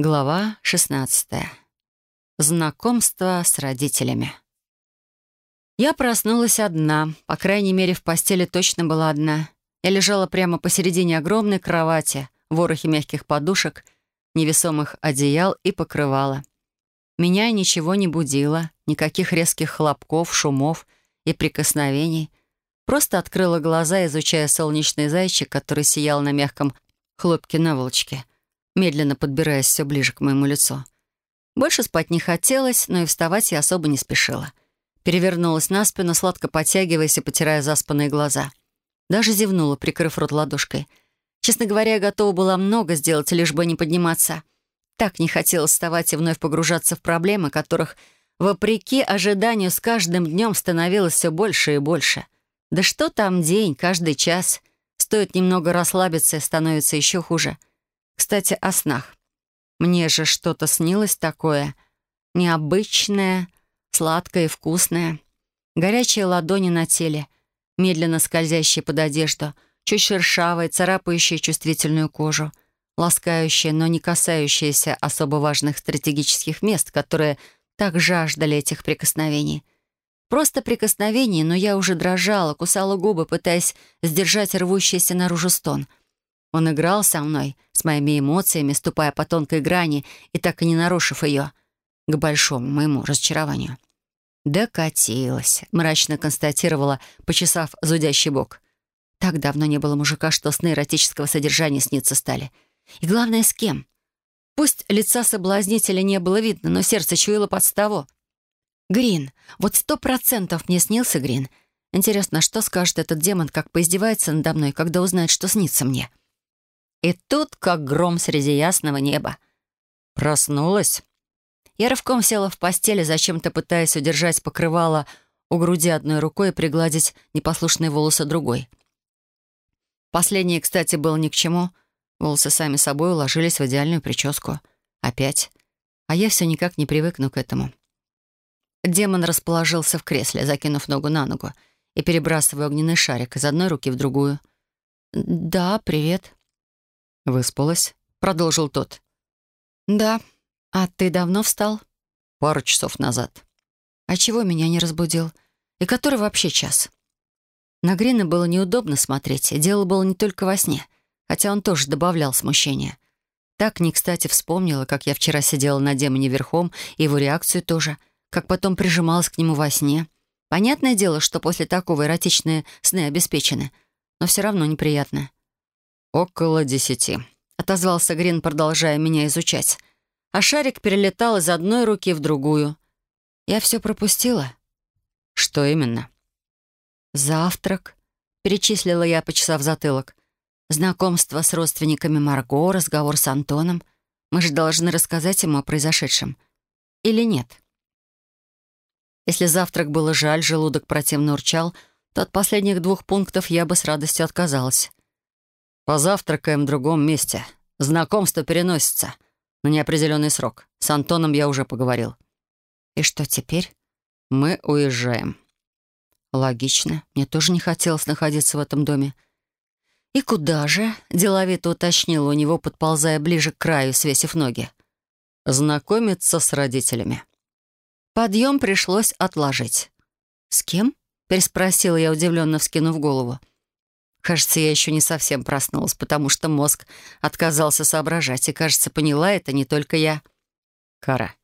Глава 16. Знакомство с родителями. Я проснулась одна, по крайней мере, в постели точно была одна. Я лежала прямо посередине огромной кровати, в ворохе мягких подушек, невесомых одеял и покрывала. Меня ничего не будило, никаких резких хлопков, шумов и прикосновений. Просто открыла глаза, изучая солнечный зайчик, который сиял на мягком хлопке наволочке, медленно подбираясь все ближе к моему лицу. Больше спать не хотелось, но и вставать я особо не спешила. Перевернулась на спину, сладко подтягиваясь и потирая заспанные глаза. Даже зевнула, прикрыв рот ладошкой. Честно говоря, я готова была много сделать, лишь бы не подниматься. Так не хотелось вставать и вновь погружаться в проблемы, которых, вопреки ожиданию, с каждым днем становилось все больше и больше — да что там день, каждый час. Стоит немного расслабиться, становится еще хуже. Кстати, о снах. Мне же что-то снилось такое. Необычное, сладкое и вкусное. Горячие ладони на теле, медленно скользящие под одежду, чуть шершавые, царапающие чувствительную кожу, ласкающие, но не касающиеся особо важных стратегических мест, которые так жаждали этих прикосновений — Просто прикосновение, но я уже дрожала, кусала губы, пытаясь сдержать рвущийся наружу стон. Он играл со мной, с моими эмоциями, ступая по тонкой грани и так и не нарушив ее, к большому моему разочарованию. «Докатилась», — мрачно констатировала, почесав зудящий бок. «Так давно не было мужика, что сны эротического содержания снится стали. И главное, с кем? Пусть лица соблазнителя не было видно, но сердце чуяло подставу. Грин. Вот сто процентов мне снился Грин. Интересно, что скажет этот демон, как поиздевается надо мной, когда узнает, что снится мне? И тут, как гром среди ясного неба. Проснулась. Я рывком села в постели, зачем-то пытаясь удержать покрывало у груди одной рукой и пригладить непослушные волосы другой. Последнее, кстати, было ни к чему. Волосы сами собой уложились в идеальную прическу. Опять. А я все никак не привыкну к этому. Демон расположился в кресле, закинув ногу на ногу и перебрасывая огненный шарик из одной руки в другую. «Да, привет». «Выспалась?» — продолжил тот. «Да. А ты давно встал?» «Пару часов назад». «А чего меня не разбудил? И который вообще час?» На Грина было неудобно смотреть, и дело было не только во сне, хотя он тоже добавлял смущения. Так не кстати вспомнила, как я вчера сидела на демоне верхом, и его реакцию тоже — как потом прижималась к нему во сне. Понятное дело, что после такого эротичные сны обеспечены, но все равно неприятно. «Около десяти», — отозвался Грин, продолжая меня изучать. А шарик перелетал из одной руки в другую. Я все пропустила. «Что именно?» «Завтрак», — перечислила я, почесав затылок. «Знакомство с родственниками Марго, разговор с Антоном. Мы же должны рассказать ему о произошедшем. Или нет?» Если завтрак было жаль, желудок противно урчал, то от последних двух пунктов я бы с радостью отказалась. «Позавтракаем в другом месте. Знакомство переносится. На неопределенный срок. С Антоном я уже поговорил». «И что теперь?» «Мы уезжаем». «Логично. Мне тоже не хотелось находиться в этом доме». «И куда же?» — деловито уточнил у него, подползая ближе к краю, свесив ноги. «Знакомиться с родителями». Подъем пришлось отложить. «С кем?» — переспросила я, удивленно вскинув голову. Кажется, я еще не совсем проснулась, потому что мозг отказался соображать, и, кажется, поняла это не только я. «Кара,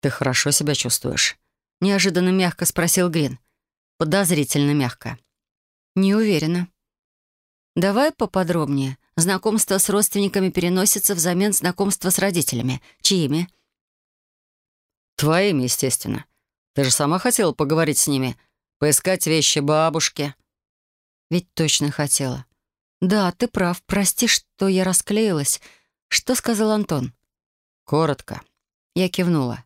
ты хорошо себя чувствуешь?» — неожиданно мягко спросил Грин. Подозрительно мягко. «Не уверена». «Давай поподробнее. Знакомство с родственниками переносится взамен знакомства с родителями. Чьими?» «Твоими, естественно. Ты же сама хотела поговорить с ними, поискать вещи бабушки». «Ведь точно хотела». «Да, ты прав. Прости, что я расклеилась. Что сказал Антон?» «Коротко». Я кивнула.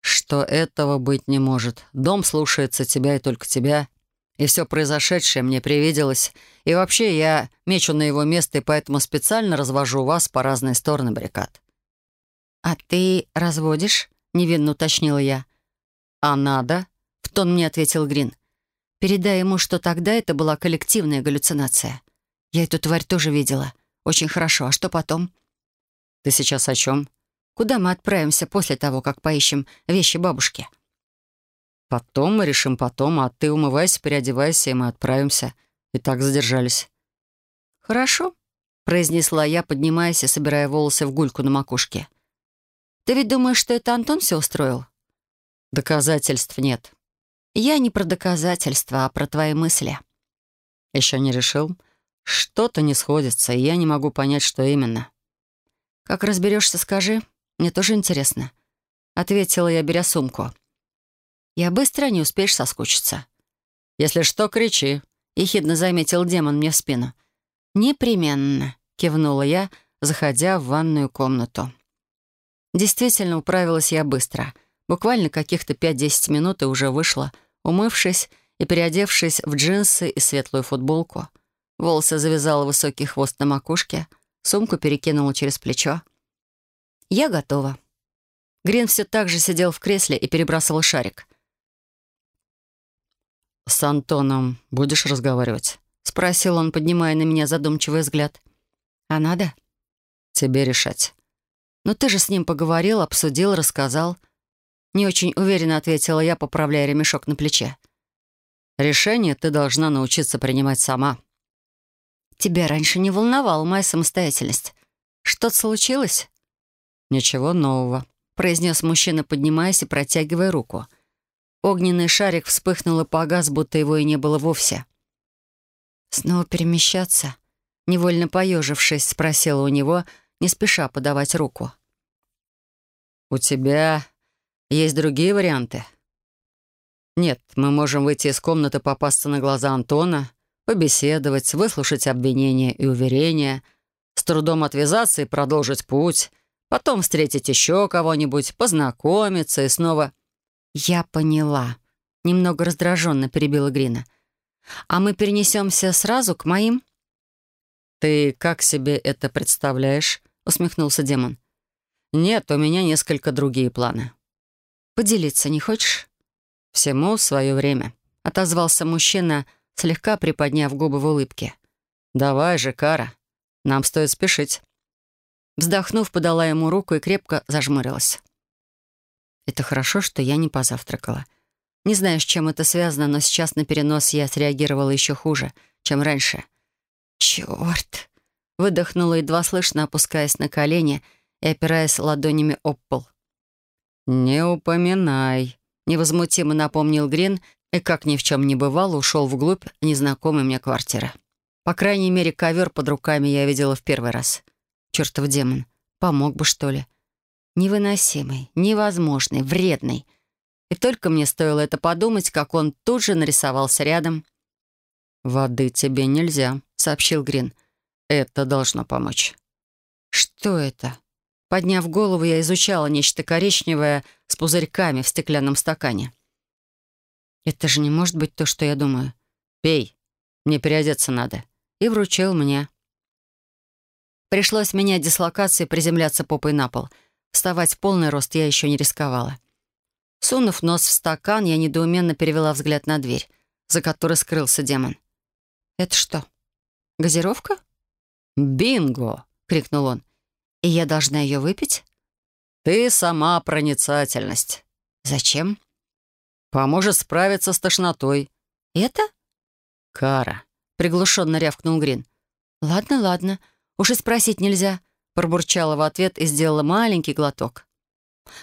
«Что этого быть не может. Дом слушается тебя и только тебя. И все произошедшее мне привиделось. И вообще я мечу на его место, и поэтому специально развожу вас по разные стороны баррикад». «А ты разводишь?» — невинно уточнила я. «А надо?» — в тон мне ответил Грин. «Передай ему, что тогда это была коллективная галлюцинация. Я эту тварь тоже видела. Очень хорошо. А что потом?» «Ты сейчас о чем? Куда мы отправимся после того, как поищем вещи бабушки?» «Потом мы решим потом, а ты умывайся, переодевайся, и мы отправимся. И так задержались». «Хорошо», — произнесла я, поднимаясь и собирая волосы в гульку на макушке. «Ты ведь думаешь, что это Антон все устроил?» «Доказательств нет». «Я не про доказательства, а про твои мысли». «Еще не решил? Что-то не сходится, и я не могу понять, что именно». «Как разберешься, скажи. Мне тоже интересно», — ответила я, беря сумку. «Я быстро не успеешь соскучиться». «Если что, кричи», — ехидно заметил демон мне в спину. «Непременно», — кивнула я, заходя в ванную комнату. Действительно, управилась я быстро. Буквально каких-то 5-10 минут и уже вышла, умывшись и переодевшись в джинсы и светлую футболку. Волосы завязала высокий хвост на макушке, сумку перекинула через плечо. «Я готова». Грин все так же сидел в кресле и перебрасывал шарик. «С Антоном будешь разговаривать?» — спросил он, поднимая на меня задумчивый взгляд. «А надо?» «Тебе решать». «Но ты же с ним поговорил, обсудил, рассказал». Не очень уверенно ответила я, поправляя ремешок на плече. «Решение ты должна научиться принимать сама». «Тебя раньше не волновала моя самостоятельность. Что-то случилось?» «Ничего нового», — произнес мужчина, поднимаясь и протягивая руку. Огненный шарик вспыхнул и погас, будто его и не было вовсе. «Снова перемещаться?» Невольно поежившись, спросила у него, не спеша подавать руку. «У тебя есть другие варианты?» «Нет, мы можем выйти из комнаты, попасться на глаза Антона, побеседовать, выслушать обвинения и уверения, с трудом отвязаться и продолжить путь, потом встретить еще кого-нибудь, познакомиться и снова...» «Я поняла», — немного раздраженно перебила Грина. «А мы перенесемся сразу к моим?» «Ты как себе это представляешь?» — усмехнулся демон. «Нет, у меня несколько другие планы». «Поделиться не хочешь?» «Всему свое время», — отозвался мужчина, слегка приподняв губы в улыбке. «Давай же, Кара, нам стоит спешить». Вздохнув, подала ему руку и крепко зажмурилась. Это хорошо, что я не позавтракала. Не знаю, с чем это связано, но сейчас на перенос я среагировала еще хуже, чем раньше — «Черт!» — выдохнула, едва слышно, опускаясь на колени и опираясь ладонями об пол. «Не упоминай», — невозмутимо напомнил Грин и, как ни в чем не бывало, ушел вглубь незнакомой мне квартиры. По крайней мере, ковер под руками я видела в первый раз. Чертов демон. Помог бы, что ли. Невыносимый, невозможный, вредный. И только мне стоило это подумать, как он тут же нарисовался рядом. «Воды тебе нельзя», сообщил Грин. «Это должно помочь». «Что это?» Подняв голову, я изучала нечто коричневое с пузырьками в стеклянном стакане. «Это же не может быть то, что я думаю. Пей, мне переодеться надо». И вручил мне. Пришлось менять дислокацию и приземляться попой на пол. Вставать в полный рост я еще не рисковала. Сунув нос в стакан, я недоуменно перевела взгляд на дверь, за которой скрылся демон. «Это что?» «Газировка?» «Бинго!» — крикнул он. «И я должна ее выпить?» «Ты сама проницательность». «Зачем?» «Поможет справиться с тошнотой». «Это?» «Кара», — приглушенно рявкнул Грин. «Ладно, ладно. Уж и спросить нельзя», — пробурчала в ответ и сделала маленький глоток.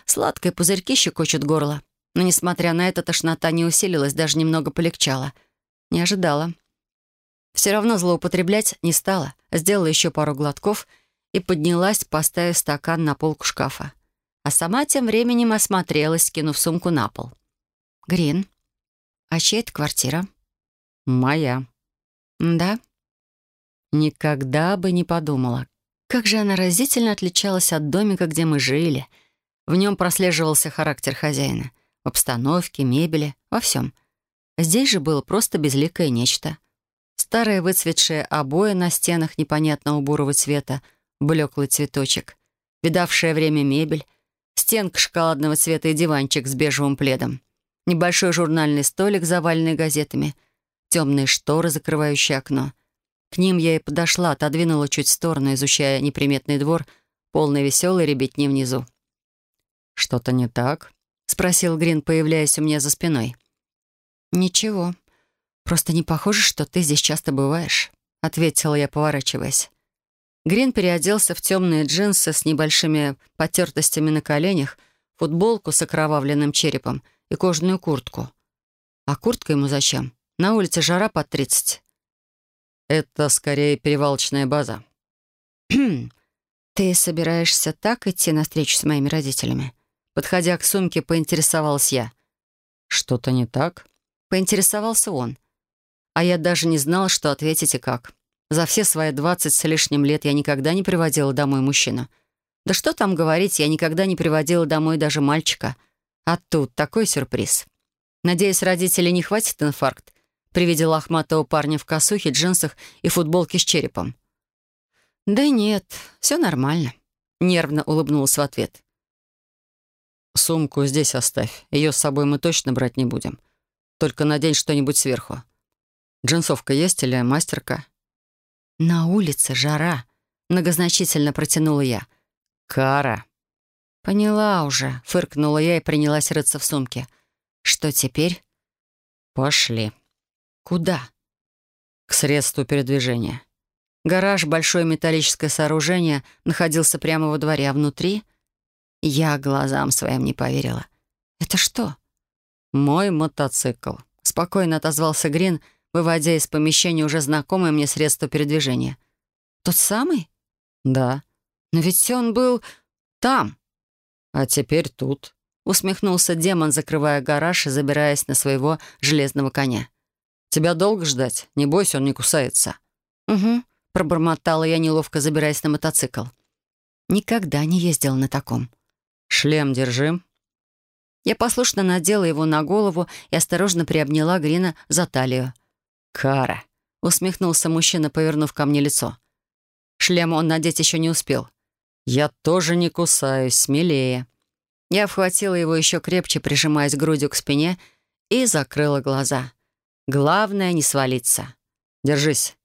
Сладкое пузырьки щекочут горло. Но, несмотря на это, тошнота не усилилась, даже немного полегчала. Не ожидала. Все равно злоупотреблять не стала. Сделала еще пару глотков и поднялась, поставив стакан на полку шкафа. А сама тем временем осмотрелась, кинув сумку на пол. «Грин, а чья это квартира?» «Моя». «Да?» Никогда бы не подумала. Как же она разительно отличалась от домика, где мы жили. В нем прослеживался характер хозяина. В обстановке, мебели, во всем. Здесь же было просто безликое нечто. Старые выцветшие обои на стенах непонятного бурого цвета, блеклый цветочек, видавшая время мебель, стенка шоколадного цвета и диванчик с бежевым пледом, небольшой журнальный столик, заваленный газетами, темные шторы, закрывающие окно. К ним я и подошла, отодвинула чуть в сторону, изучая неприметный двор, полный веселой ребятни внизу. «Что-то не так?» — спросил Грин, появляясь у меня за спиной. «Ничего. Просто не похоже, что ты здесь часто бываешь», — ответила я, поворачиваясь. Грин переоделся в темные джинсы с небольшими потертостями на коленях, футболку с окровавленным черепом и кожаную куртку. А куртка ему зачем? На улице жара под тридцать. «Это скорее перевалочная база». «Ты собираешься так идти навстречу с моими родителями?» Подходя к сумке, поинтересовалась я. «Что-то не так?» Поинтересовался он. А я даже не знала, что ответить и как. За все свои двадцать с лишним лет я никогда не приводила домой мужчину. Да что там говорить, я никогда не приводила домой даже мальчика. А тут такой сюрприз. Надеюсь, родителей не хватит инфаркт при виде лохматого парня в косухе, джинсах и футболке с черепом. «Да нет, все нормально», — нервно улыбнулась в ответ. «Сумку здесь оставь. Ее с собой мы точно брать не будем. Только надень что-нибудь сверху. Джинсовка есть или мастерка?» «На улице жара», — многозначительно протянула я. «Кара». «Поняла уже», — фыркнула я и принялась рыться в сумке. «Что теперь?» «Пошли». «Куда?» «К средству передвижения». Гараж, большое металлическое сооружение, находился прямо во дворе, а внутри я глазам своим не поверила. «Это что?» «Мой мотоцикл», — спокойно отозвался Грин, выводя из помещения уже знакомое мне средство передвижения. «Тот самый?» «Да». «Но ведь он был там». «А теперь тут», — усмехнулся демон, закрывая гараж и забираясь на своего железного коня. «Тебя долго ждать? Не бойся, он не кусается». «Угу», — пробормотала я, неловко забираясь на мотоцикл. Никогда не ездила на таком. «Шлем держи». Я послушно надела его на голову и осторожно приобняла Грина за талию. «Кара», — усмехнулся мужчина, повернув ко мне лицо. Шлем он надеть еще не успел. «Я тоже не кусаюсь, смелее». Я вхватила его еще крепче, прижимаясь грудью к спине, и закрыла глаза. Главное — не свалиться. Держись.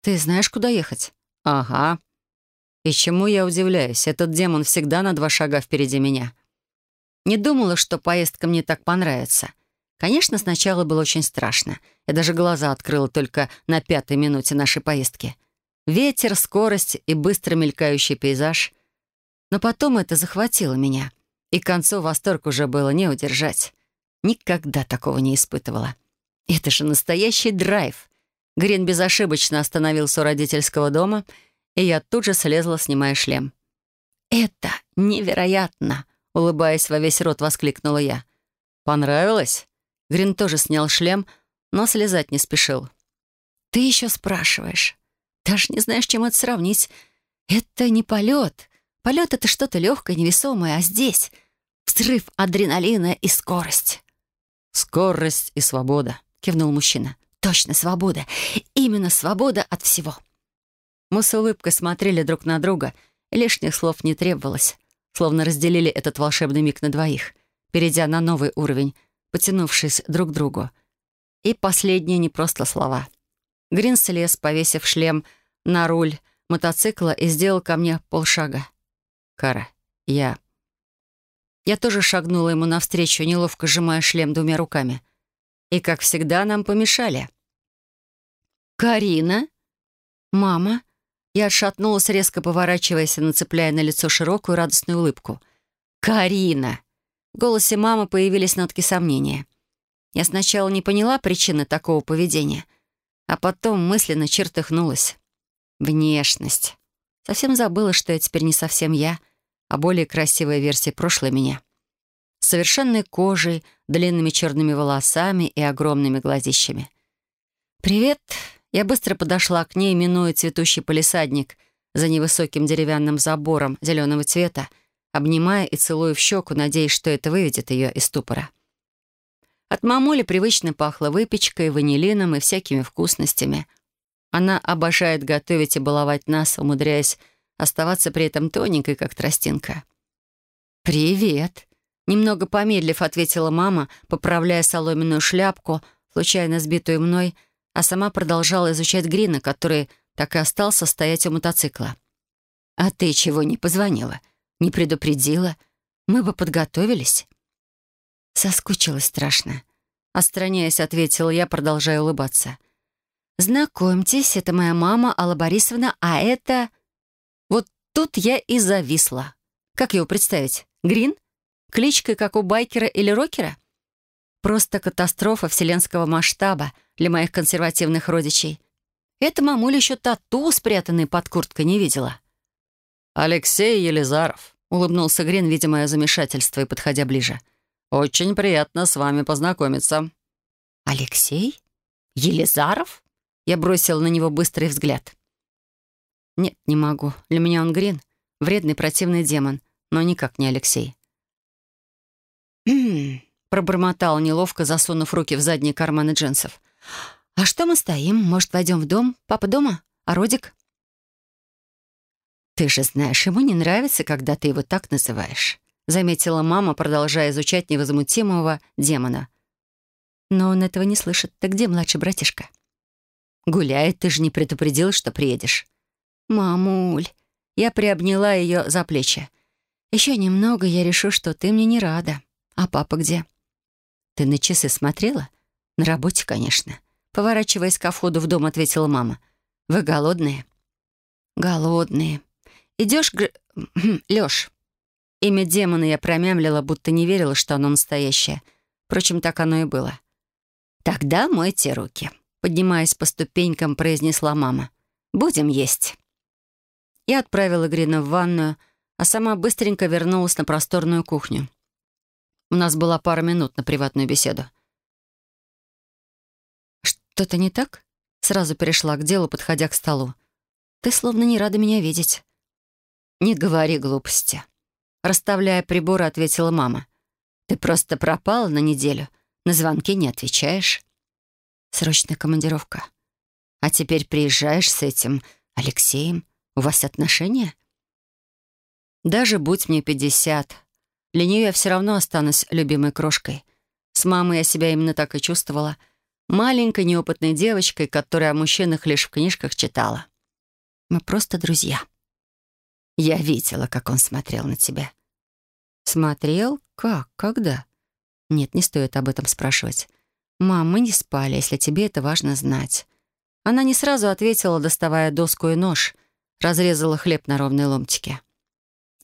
Ты знаешь, куда ехать? Ага. И чему я удивляюсь? Этот демон всегда на два шага впереди меня. Не думала, что поездка мне так понравится. Конечно, сначала было очень страшно. Я даже глаза открыла только на пятой минуте нашей поездки. Ветер, скорость и быстро мелькающий пейзаж. Но потом это захватило меня. И к концу восторг уже было не удержать. Никогда такого не испытывала. Это же настоящий драйв. Грин безошибочно остановился у родительского дома — и я тут же слезла, снимая шлем. «Это невероятно!» — улыбаясь во весь рот, воскликнула я. «Понравилось?» Грин тоже снял шлем, но слезать не спешил. «Ты еще спрашиваешь. Даже не знаешь, чем это сравнить. Это не полет. Полет — это что-то легкое, невесомое, а здесь — взрыв адреналина и скорость». «Скорость и свобода», — кивнул мужчина. «Точно, свобода. Именно свобода от всего». Мы с улыбкой смотрели друг на друга, лишних слов не требовалось, словно разделили этот волшебный миг на двоих, перейдя на новый уровень, потянувшись друг к другу. И последние не просто слова. Грин слез, повесив шлем на руль мотоцикла и сделал ко мне полшага. «Кара, я...» Я тоже шагнула ему навстречу, неловко сжимая шлем двумя руками. И, как всегда, нам помешали. «Карина? Мама?» Я отшатнулась, резко поворачиваясь и нацепляя на лицо широкую радостную улыбку. «Карина!» В голосе мамы появились нотки сомнения. Я сначала не поняла причины такого поведения, а потом мысленно чертыхнулась. Внешность. Совсем забыла, что я теперь не совсем я, а более красивая версия прошлой меня. С совершенной кожей, длинными черными волосами и огромными глазищами. «Привет!» Я быстро подошла к ней, минуя цветущий полисадник за невысоким деревянным забором зеленого цвета, обнимая и целуя в щеку, надеясь, что это выведет ее из ступора. От мамули привычно пахло выпечкой, ванилином и всякими вкусностями. Она обожает готовить и баловать нас, умудряясь оставаться при этом тоненькой, как тростинка. «Привет!» Немного помедлив, ответила мама, поправляя соломенную шляпку, случайно сбитую мной, — а сама продолжала изучать Грина, который так и остался стоять у мотоцикла. «А ты чего не позвонила? Не предупредила? Мы бы подготовились. Соскучилась страшно. Отстраняясь, ответила я, продолжая улыбаться. «Знакомьтесь, это моя мама Алла Борисовна, а это...» Вот тут я и зависла. Как его представить? Грин? Кличкой, как у байкера или рокера? Просто катастрофа вселенского масштаба для моих консервативных родичей. Эта мамуля еще тату, спрятанной под курткой, не видела. «Алексей Елизаров», — улыбнулся Грин, видя мое замешательство и подходя ближе. «Очень приятно с вами познакомиться». «Алексей? Елизаров?» Я бросил на него быстрый взгляд. «Нет, не могу. Для меня он Грин, вредный противный демон, но никак не Алексей». «Хм...» — пробормотал неловко, засунув руки в задние карманы джинсов. «А что мы стоим? Может, войдем в дом? Папа дома? А Родик?» «Ты же знаешь, ему не нравится, когда ты его так называешь», заметила мама, продолжая изучать невозмутимого демона. «Но он этого не слышит. Ты где, младший братишка?» «Гуляет, ты же не предупредил, что приедешь». «Мамуль!» Я приобняла ее за плечи. «Еще немного, я решу, что ты мне не рада. А папа где?» «Ты на часы смотрела?» «На работе, конечно». Поворачиваясь ко входу в дом, ответила мама. «Вы голодные?» «Голодные», «Идешь, Гр... Лёш?» Имя демона я промямлила, будто не верила, что оно настоящее. Впрочем, так оно и было. «Тогда мойте руки», — поднимаясь по ступенькам, произнесла мама. «Будем есть». Я отправила Грина в ванную, а сама быстренько вернулась на просторную кухню. У нас была пара минут на приватную беседу. «Что-то не так?» Сразу перешла к делу, подходя к столу. «Ты словно не рада меня видеть». «Не говори глупости», — расставляя приборы, ответила мама. «Ты просто пропала на неделю, на звонки не отвечаешь». «Срочная командировка. А теперь приезжаешь с этим Алексеем. У вас отношения?» «Даже будь мне пятьдесят, для нее я все равно останусь любимой крошкой. С мамой я себя именно так и чувствовала. Маленькой неопытной девочкой, которая о мужчинах лишь в книжках читала. Мы просто друзья». Я видела, как он смотрел на тебя». «Смотрел? Как? Когда?» «Нет, не стоит об этом спрашивать. Мам, мы не спали, если тебе это важно знать». Она не сразу ответила, доставая доску и нож. Разрезала хлеб на ровные ломтики.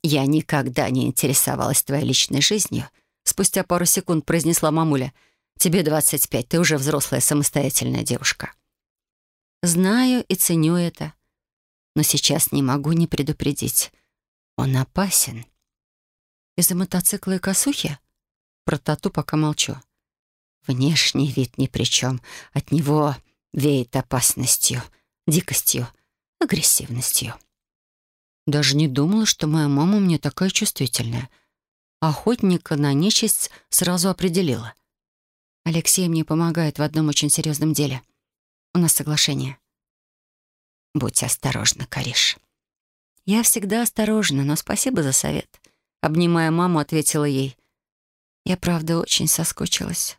«Я никогда не интересовалась твоей личной жизнью», спустя пару секунд произнесла мамуля. «Тебе 25, ты уже взрослая самостоятельная девушка». «Знаю и ценю это но сейчас не могу не предупредить. Он опасен. Из-за мотоцикла и косухи? Про тату пока молчу. Внешний вид ни при чем. От него веет опасностью, дикостью, агрессивностью. Даже не думала, что моя мама мне такая чувствительная. Охотника на нечисть сразу определила. Алексей мне помогает в одном очень серьезном деле. У нас соглашение. «Будь осторожна, Кариш». «Я всегда осторожна, но спасибо за совет». Обнимая маму, ответила ей. «Я, правда, очень соскучилась».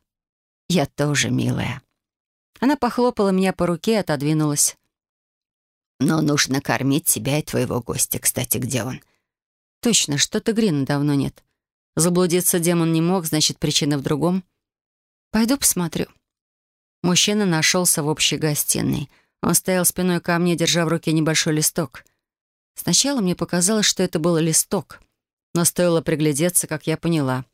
«Я тоже, милая». Она похлопала меня по руке и отодвинулась. «Но нужно кормить тебя и твоего гостя. Кстати, где он?» «Точно, что-то Грина давно нет. Заблудиться демон не мог, значит, причина в другом. Пойду посмотрю». Мужчина нашелся в общей гостиной — он стоял спиной ко мне, держа в руке небольшой листок. Сначала мне показалось, что это был листок, но стоило приглядеться, как я поняла,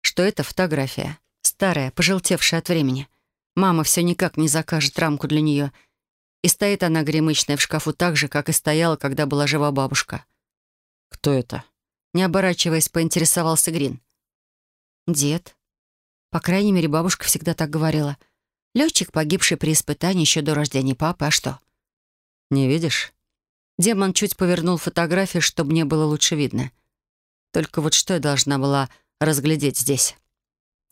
что это фотография, старая, пожелтевшая от времени. Мама все никак не закажет рамку для нее, и стоит она гремычная в шкафу так же, как и стояла, когда была жива бабушка. «Кто это?» Не оборачиваясь, поинтересовался Грин. «Дед. По крайней мере, бабушка всегда так говорила — Летчик, погибший при испытании еще до рождения папы, а что? Не видишь? Демон чуть повернул фотографию, чтобы мне было лучше видно. Только вот что я должна была разглядеть здесь?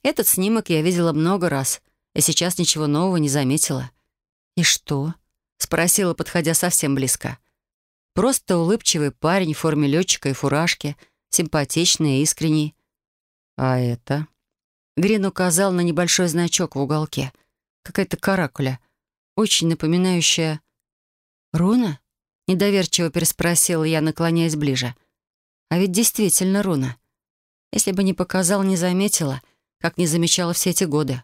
Этот снимок я видела много раз, и сейчас ничего нового не заметила. «И что?» — спросила, подходя совсем близко. Просто улыбчивый парень в форме летчика и фуражки, симпатичный и искренний. «А это?» Грин указал на небольшой значок в уголке — Какая-то каракуля, очень напоминающая... «Руна?» — недоверчиво переспросила я, наклоняясь ближе. «А ведь действительно руна. Если бы не показал, не заметила, как не замечала все эти годы.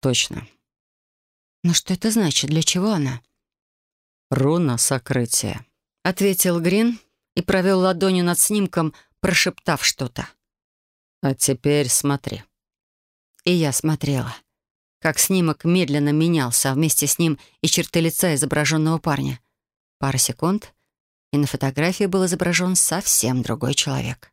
Точно. Но что это значит? Для чего она? Руна сокрытия. Ответил Грин и провел ладонью над снимком, прошептав что-то. А теперь смотри. И я смотрела, как снимок медленно менялся, а вместе с ним и черты лица изображенного парня. Пара секунд, и на фотографии был изображен совсем другой человек.